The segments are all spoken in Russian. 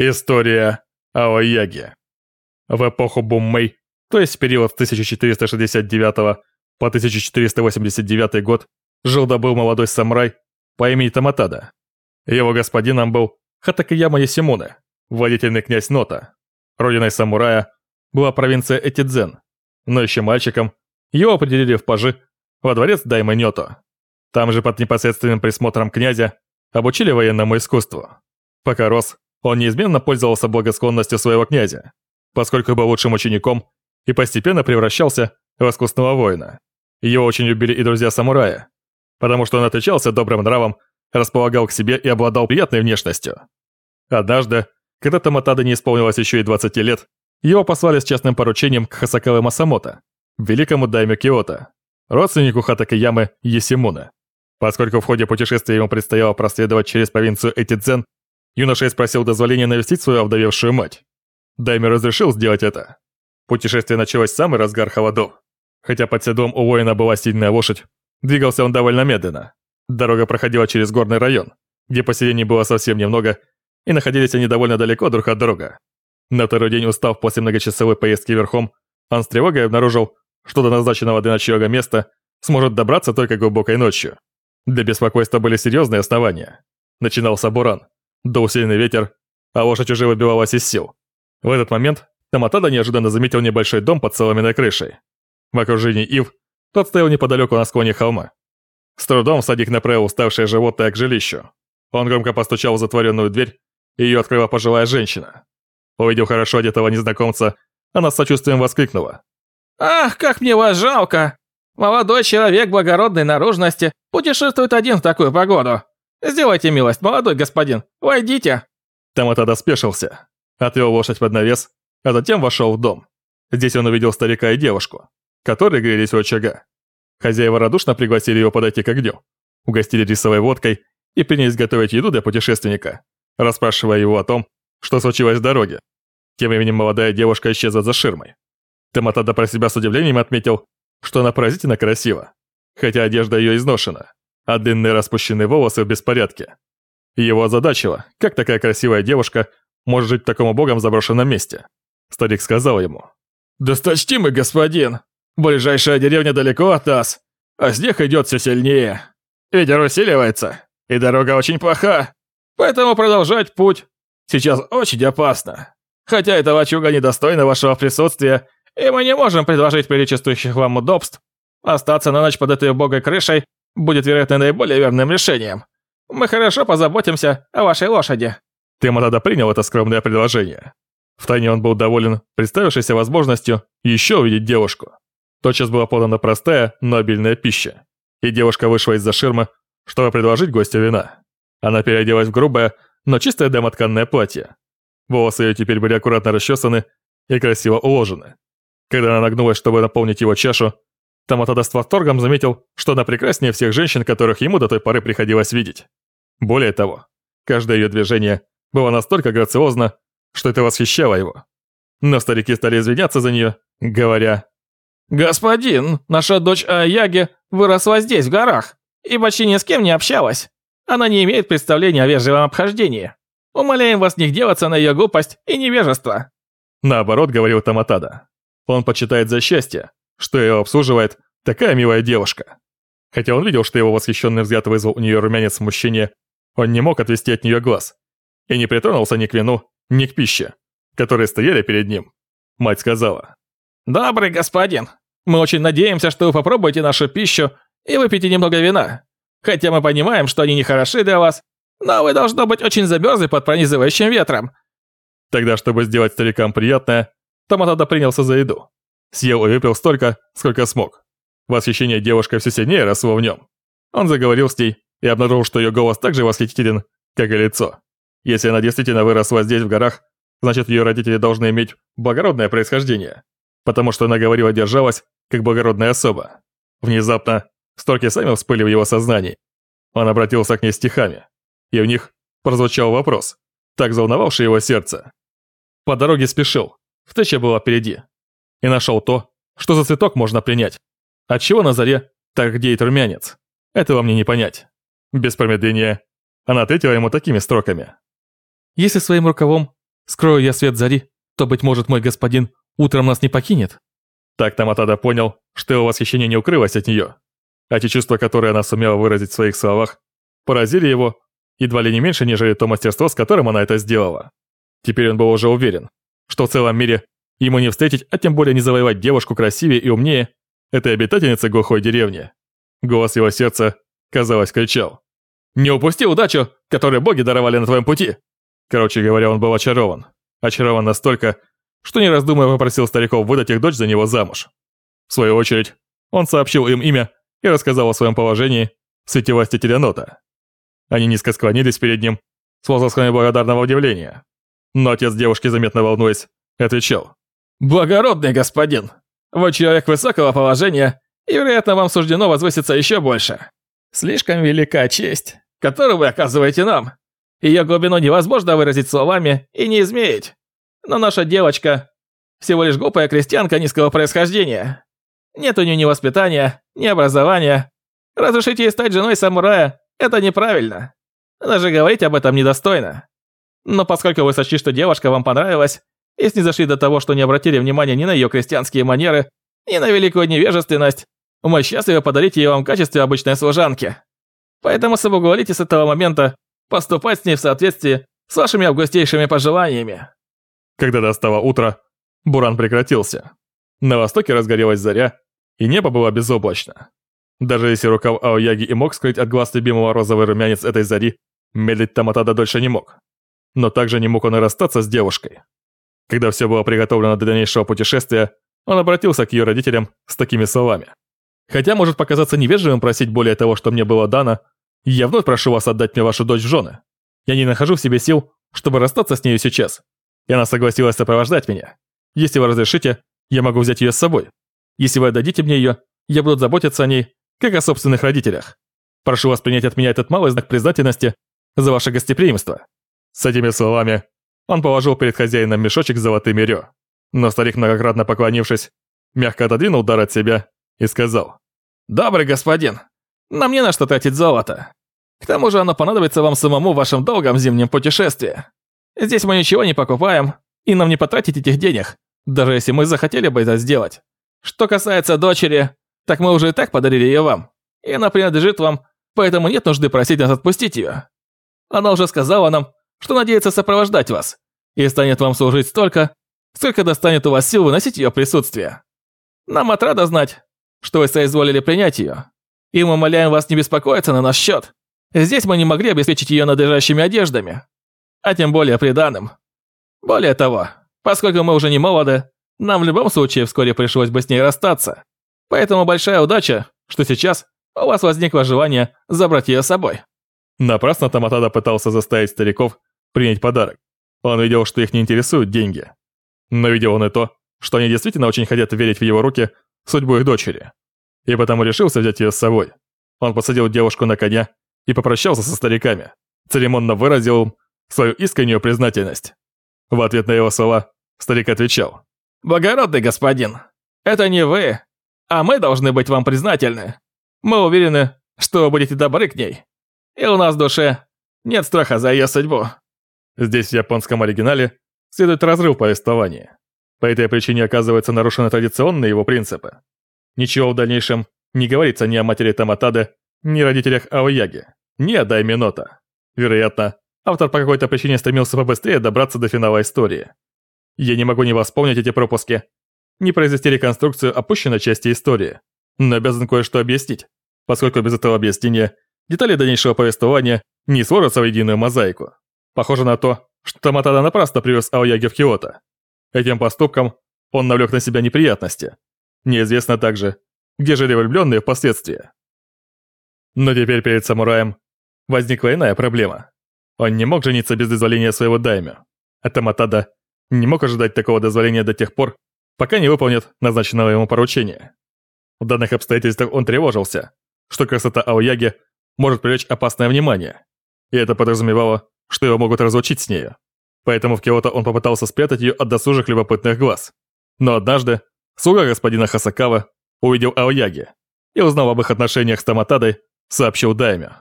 История Аояги. В эпоху Буммэй, то есть в период с 1469 по 1489 год, жил-добыл молодой самурай по имени Таматада. Его господином был Хатакаяма Ясимуне, владетельный князь Нота. Родиной самурая была провинция Этидзен, но еще мальчиком его определили в пажи во дворец Даймэ Нёто. Там же под непосредственным присмотром князя обучили военному искусству. Пока рос, он неизменно пользовался благосклонностью своего князя, поскольку был лучшим учеником и постепенно превращался в искусного воина. Его очень любили и друзья самурая, потому что он отличался добрым нравом, располагал к себе и обладал приятной внешностью. Однажды, когда Таматада не исполнилось еще и 20 лет, его послали с частным поручением к Хасакаве Масамото, великому дайме Киото, родственнику Хатакаямы Есимуна. Поскольку в ходе путешествия ему предстояло проследовать через провинцию Этидзен, юноша спросил дозволения навестить свою овдовевшую мать. Дайме разрешил сделать это. Путешествие началось в самый разгар холодов. Хотя под седлом у воина была сильная лошадь, двигался он довольно медленно. Дорога проходила через горный район, где поселений было совсем немного, и находились они довольно далеко друг от друга. На второй день, устав после многочасовой поездки верхом, он с тревогой обнаружил, что до назначенного для ночлега места сможет добраться только глубокой ночью. Для беспокойства были серьезные основания. Начинался буран, дул сильный ветер, а лошадь уже выбивалась из сил. В этот момент Таматада неожиданно заметил небольшой дом под соломенной крышей. В окружении ив тот стоял неподалеку на склоне холма. С трудом садик направил уставшее животное к жилищу. Он громко постучал в затворенную дверь, и ее открыла пожилая женщина. Увидев хорошо одетого незнакомца, она с сочувствием воскликнула. «Ах, как мне вас жалко! Молодой человек благородной наружности путешествует один в такую погоду. Сделайте милость, молодой господин, войдите!» Таматада спешился, отвел лошадь под навес, а затем вошел в дом. Здесь он увидел старика и девушку, которые грелись у очага. Хозяева радушно пригласили его подойти к огню, угостили рисовой водкой и принялись готовить еду для путешественника, расспрашивая его о том, что случилось в дороге. Тем временем молодая девушка исчезла за ширмой. Таматада про себя с удивлением отметил, что она поразительно красива, хотя одежда ее изношена, а длинные распущенные волосы в беспорядке. Его озадачило, как такая красивая девушка может жить в таком убогом заброшенном месте. Старик сказал ему. «Досточтимый господин, ближайшая деревня далеко от нас, а снег идет все сильнее. Ветер усиливается, и дорога очень плоха, поэтому продолжать путь сейчас очень опасно. Хотя эта лачуга недостойна вашего присутствия и мы не можем предложить перечислующих вам удобств. Остаться на ночь под этой убогой крышей будет, вероятно, наиболее верным решением. Мы хорошо позаботимся о вашей лошади». Тематада принял это скромное предложение. Втайне он был доволен представившейся возможностью еще увидеть девушку. Тотчас была подана простая, но обильная пища. И девушка вышла из-за ширмы, чтобы предложить гостю вина. Она переоделась в грубое, но чистое домотканное платье. Волосы ее теперь были аккуратно расчесаны и красиво уложены. Когда она нагнулась, чтобы наполнить его чашу, Таматада с восторгом заметил, что она прекраснее всех женщин, которых ему до той поры приходилось видеть. Более того, каждое ее движение было настолько грациозно, что это восхищало его. Но старики стали извиняться за нее, говоря, «Господин, наша дочь Аяги выросла здесь, в горах, и почти ни с кем не общалась. Она не имеет представления о вежливом обхождении. Умоляем вас не гневаться на ее глупость и невежество». Наоборот, говорил Таматада. Он почитает за счастье, что его обслуживает такая милая девушка. Хотя он видел, что его восхищенный взгляд вызвал у нее румянец смущения, он не мог отвести от нее глаз и не притронулся ни к вину, ни к пище, которые стояли перед ним. Мать сказала. «Добрый господин, мы очень надеемся, что вы попробуете нашу пищу и выпьете немного вина. Хотя мы понимаем, что они не хороши для вас, но вы должно быть очень замерзли под пронизывающим ветром». Тогда, чтобы сделать старикам приятное, Таматада принялся за еду. Съел и выпил столько, сколько смог. Восхищение девушкой все сильнее росло в нем. Он заговорил с ней и обнаружил, что ее голос так же восхитителен, как и лицо. Если она действительно выросла здесь, в горах, значит ее родители должны иметь благородное происхождение, потому что она говорила держалась, как благородная особа. Внезапно строки сами всплыли в его сознании. Он обратился к ней стихами, и в них прозвучал вопрос, так волновавший его сердце. По дороге спешил, Встреча была впереди. И нашел то, что за цветок можно принять. Отчего на заре так гдеет румянец? Этого мне не понять. Без промедления она ответила ему такими строками. Если своим рукавом Скрою я свет зари, то, быть может, мой господин утром нас не покинет. Так Таматада понял, что его восхищение не укрылось от нее. А те чувства, которые она сумела выразить в своих словах, поразили его едва ли не меньше, нежели то мастерство, с которым она это сделала. Теперь он был уже уверен, что в целом мире ему не встретить, а тем более не завоевать девушку красивее и умнее этой обитательницы глухой деревни. Голос его сердца, казалось, кричал. «Не упусти удачу, которую боги даровали на твоем пути!» Короче говоря, он был очарован. Очарован настолько, что не раздумывая попросил стариков выдать их дочь за него замуж. В свою очередь, он сообщил им имя и рассказал о своем положении в свете властителя Нота. Они низко склонились перед ним с возгласами благодарного удивления. Но отец девушки, заметно волнуясь, отвечал. «Благородный господин, вы человек высокого положения, и, вероятно, вам суждено возвыситься еще больше. Слишком велика честь, которую вы оказываете нам. Ее глубину невозможно выразить словами и не измерить. Но наша девочка всего лишь глупая крестьянка низкого происхождения. Нет у нее ни воспитания, ни образования. Разрешить ей стать женой самурая – это неправильно. Даже говорить об этом недостойно. Но поскольку вы сочли, что девушка вам понравилась, и снизошли до того, что не обратили внимания ни на ее крестьянские манеры, ни на великую невежественность, мы счастливы подарить ее вам в качестве обычной служанки. Поэтому соблаговолите с этого момента поступать с ней в соответствии с вашими августейшими пожеланиями». Когда достало утро, буран прекратился. На востоке разгорелась заря, и небо было безоблачно. Даже если рукав Аояги и мог скрыть от глаз любимого розовый румянец этой зари, медлить Таматада дольше не мог. Но также не мог он и расстаться с девушкой. Когда все было приготовлено для дальнейшего путешествия, он обратился к ее родителям с такими словами. «Хотя может показаться невежливым просить более того, что мне было дано, я вновь прошу вас отдать мне вашу дочь в жены. Я не нахожу в себе сил, чтобы расстаться с нею сейчас. И она согласилась сопровождать меня. Если вы разрешите, я могу взять ее с собой. Если вы отдадите мне ее, я буду заботиться о ней, как о собственных родителях. Прошу вас принять от меня этот малый знак признательности за ваше гостеприимство». С этими словами он положил перед хозяином мешочек с золотыми рё. Но старик, многократно поклонившись, мягко отодвинул дар от себя и сказал. «Добрый господин, нам не на что тратить золото. К тому же оно понадобится вам самому в вашем долгом зимнем путешествии. Здесь мы ничего не покупаем, и нам не потратить этих денег, даже если мы захотели бы это сделать. Что касается дочери, так мы уже и так подарили ее вам, и она принадлежит вам, поэтому нет нужды просить нас отпустить ее. Она уже сказала нам, что надеется сопровождать вас, и станет вам служить столько, сколько достанет у вас сил выносить ее присутствие. Нам отрада знать, что вы соизволили принять ее, и мы умоляем вас не беспокоиться на наш счет. Здесь мы не могли обеспечить ее надлежащими одеждами, а тем более приданым. Более того, поскольку мы уже не молоды, нам в любом случае вскоре пришлось бы с ней расстаться. Поэтому большая удача, что сейчас у вас возникло желание забрать ее с собой. Напрасно Таматада пытался заставить стариков принять подарок. Он видел, что их не интересуют деньги. Но видел он и то, что они действительно очень хотят верить в его руки судьбу их дочери. И потому решился взять ее с собой. Он посадил девушку на коня и попрощался со стариками. Церемонно выразил свою искреннюю признательность. В ответ на его слова старик отвечал. «Благородный господин, это не вы, а мы должны быть вам признательны. Мы уверены, что вы будете добры к ней. И у нас в душе нет страха за ее судьбу». Здесь в японском оригинале следует разрыв повествования. По этой причине оказываются нарушены традиционные его принципы. Ничего в дальнейшем не говорится ни о матери Таматаде, ни родителях Аояги, ни о Дайме Нота. Вероятно, автор по какой-то причине стремился побыстрее добраться до финала истории. Я не могу не восполнить эти пропуски, не произвести реконструкцию опущенной части истории, но обязан кое-что объяснить, поскольку без этого объяснения детали дальнейшего повествования не сложатся в единую мозаику. Похоже на то, что Таматада напрасно привез Аояги в Киото. Этим поступком он навлек на себя неприятности. Неизвестно также, где жили влюбленные впоследствии. Но теперь перед самураем возникла иная проблема. Он не мог жениться без дозволения своего даймё, а Таматада не мог ожидать такого дозволения до тех пор, пока не выполнит назначенного ему поручения. В данных обстоятельствах он тревожился, что красота Аояги может привлечь опасное внимание, и это подразумевало, что его могут разлучить с нею. Поэтому в Киото он попытался спрятать ее от досужих любопытных глаз. Но однажды слуга господина Хасакава увидел Аояги и, узнав об их отношениях с Таматадой, сообщил Дайме.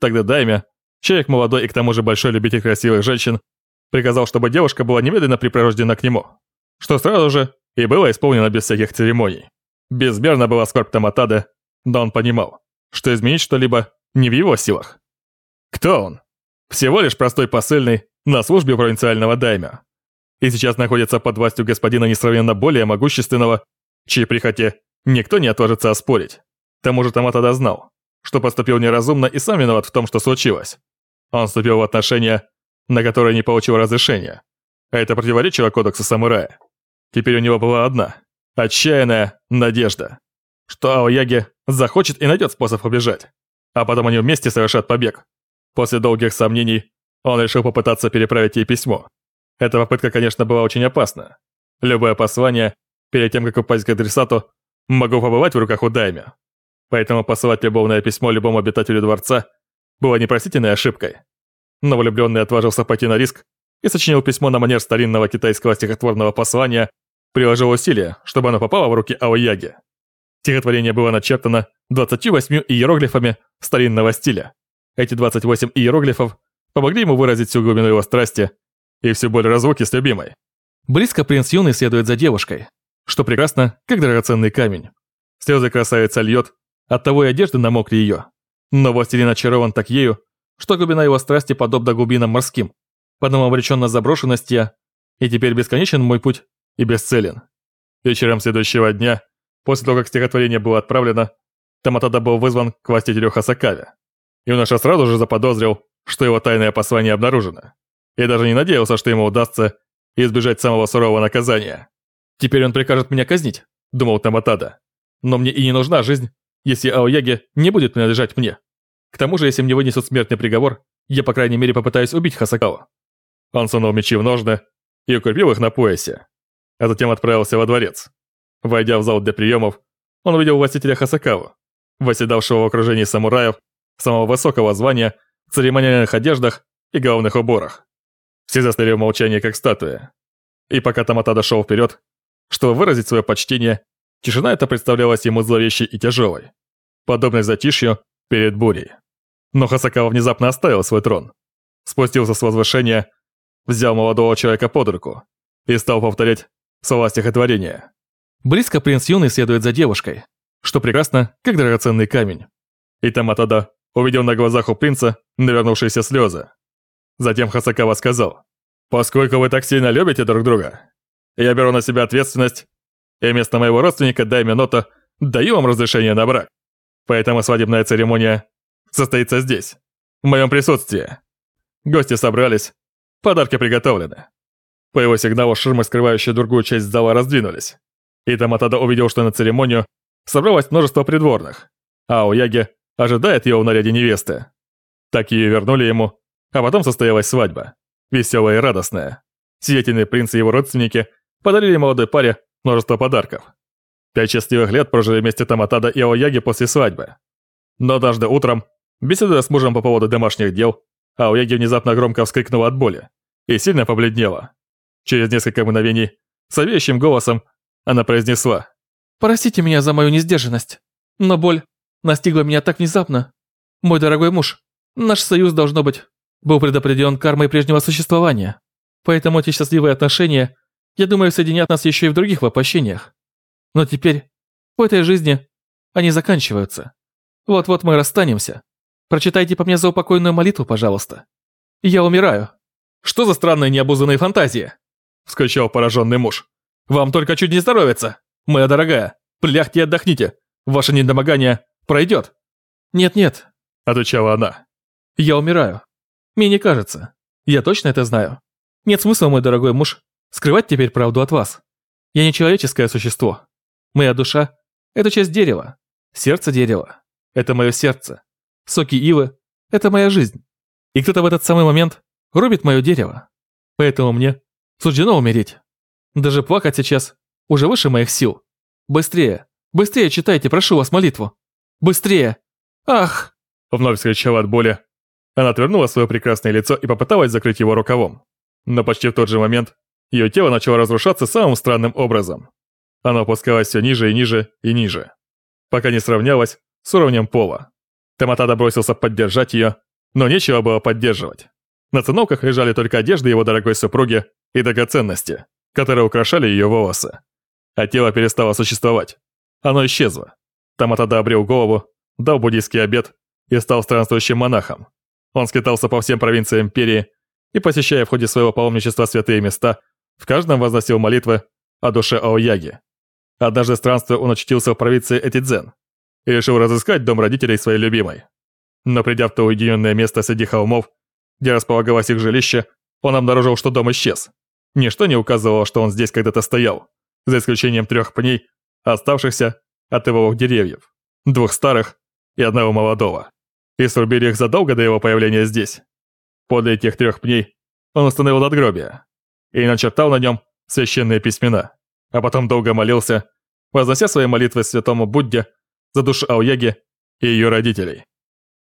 Тогда Дайме, человек молодой и к тому же большой любитель красивых женщин, приказал, чтобы девушка была немедленно припровождена к нему, что сразу же и было исполнено без всяких церемоний. Безмерно была скорбь Таматады, но он понимал, что изменить что-либо не в его силах. Кто он? Всего лишь простой посыльный на службе провинциального даймя. И сейчас находится под властью господина несравненно более могущественного, чьи прихоти никто не отважится оспорить. К тому же Таматада знал, что поступил неразумно и сам виноват в том, что случилось. Он вступил в отношения, на которые не получил разрешения. А это противоречило кодексу самурая. Теперь у него была одна, отчаянная надежда, что Аояги захочет и найдет способ убежать. А потом они вместе совершат побег. После долгих сомнений он решил попытаться переправить ей письмо. Эта попытка, конечно, была очень опасна. Любое послание, перед тем, как упасть к адресату, могло побывать в руках у Дайми. Поэтому посылать любовное письмо любому обитателю дворца было непростительной ошибкой. Но влюбленный отважился пойти на риск и сочинил письмо на манер старинного китайского стихотворного послания, приложил усилия, чтобы оно попало в руки Аояги. Стихотворение было начертано 28 иероглифами старинного стиля. Эти 28 иероглифов помогли ему выразить всю глубину его страсти и всю боль разлуки с любимой. Близко принц юный следует за девушкой, что прекрасно, как драгоценный камень. Слезы красавица льет, оттого и одежды намокли ее. Но властелин очарован так ею, что глубина его страсти подобна глубинам морским. Потом обречен на заброшенность я, и теперь бесконечен мой путь и бесцелен. Вечером следующего дня, после того, как стихотворение было отправлено, Таматада был вызван к властителю Хасакаве. Юноша сразу же заподозрил, что его тайное послание обнаружено, и даже не надеялся, что ему удастся избежать самого сурового наказания. «Теперь он прикажет меня казнить», — думал Таматада. «Но мне и не нужна жизнь, если Аояги не будет принадлежать мне. К тому же, если мне вынесут смертный приговор, я, по крайней мере, попытаюсь убить Хасакаву». Он сунул мечи в ножны и укрепил их на поясе, а затем отправился во дворец. Войдя в зал для приемов, он увидел властителя Хасакаву, восседавшего в окружении самураев самого высокого звания, в церемониальных одеждах и головных уборах. Все застыли в молчании, как статуи. И пока Тамата дошел вперед, чтобы выразить свое почтение, тишина эта представлялась ему зловещей и тяжелой, подобной затишью перед бурей. Но Хасакава внезапно оставил свой трон, спустился с возвышения, взял молодого человека под руку и стал повторять слова стихотворения. Близко принц юный следует за девушкой, что прекрасно, как драгоценный камень. И Таматада увидел на глазах у принца навернувшиеся слезы. Затем Хасакава сказал, «Поскольку вы так сильно любите друг друга, я беру на себя ответственность, и вместо моего родственника Дайме Нота даю вам разрешение на брак. Поэтому свадебная церемония состоится здесь, в моем присутствии. Гости собрались, подарки приготовлены». По его сигналу ширмы, скрывающие другую часть зала, раздвинулись. И Таматада увидел, что на церемонию собралось множество придворных, а у Яги ожидает его в наряде невесты. Так ее вернули ему, а потом состоялась свадьба. Веселая и радостная. Сиятельный принц и его родственники подарили молодой паре множество подарков. Пять счастливых лет прожили вместе Таматада и Аояги после свадьбы. Но однажды утром, беседуя с мужем по поводу домашних дел, Аояги внезапно громко вскрикнула от боли и сильно побледнела. Через несколько мгновений, совеющим голосом, она произнесла «Простите меня за мою несдержанность, но боль настигла меня так внезапно. Мой дорогой муж, наш союз, должно быть, был предопределен кармой прежнего существования. Поэтому эти счастливые отношения, я думаю, соединят нас еще и в других воплощениях. Но теперь, в этой жизни, они заканчиваются. Вот-вот мы расстанемся. Прочитайте по мне заупокойную молитву, пожалуйста. Я умираю. Что за странная необузанная фантазия? Вскричал пораженный муж. Вам только чуть не здоровится. Моя дорогая, пляхте и отдохните. Ваше недомогание пройдет». «Нет-нет», — отвечала она. «Я умираю. Мне не кажется. Я точно это знаю. Нет смысла, мой дорогой муж, скрывать теперь правду от вас. Я не человеческое существо. Моя душа — это часть дерева. Сердце дерева — это мое сердце. Соки ивы — это моя жизнь. И кто-то в этот самый момент рубит мое дерево. Поэтому мне суждено умереть. Даже плакать сейчас уже выше моих сил. Быстрее, быстрее читайте, прошу вас, молитву. Быстрее! Ах!» Вновь вскричала от боли. Она отвернула свое прекрасное лицо и попыталась закрыть его рукавом. Но почти в тот же момент ее тело начало разрушаться самым странным образом. Оно опускалось все ниже и ниже и ниже, пока не сравнялось с уровнем пола. Таматада бросился поддержать ее, но нечего было поддерживать. На циновках лежали только одежды его дорогой супруги и драгоценности, которые украшали ее волосы. А тело перестало существовать. Оно исчезло. Таматада обрел голову, дал буддийский обед и стал странствующим монахом. Он скитался по всем провинциям империи и, посещая в ходе своего паломничества святые места, в каждом возносил молитвы о душе Аояги. Однажды странствуя он очутился в провинции Этидзен и решил разыскать дом родителей своей любимой. Но придя в то уединенное место среди холмов, где располагалось их жилище, он обнаружил, что дом исчез. Ничто не указывало, что он здесь когда-то стоял, за исключением трех пней, оставшихся от его деревьев, двух старых и одного молодого. И срубили их задолго до его появления здесь. Подле этих трех пней он установил надгробие и начертал на нем священные письмена, а потом долго молился, вознося свои молитвы святому Будде за душу Аояги и ее родителей.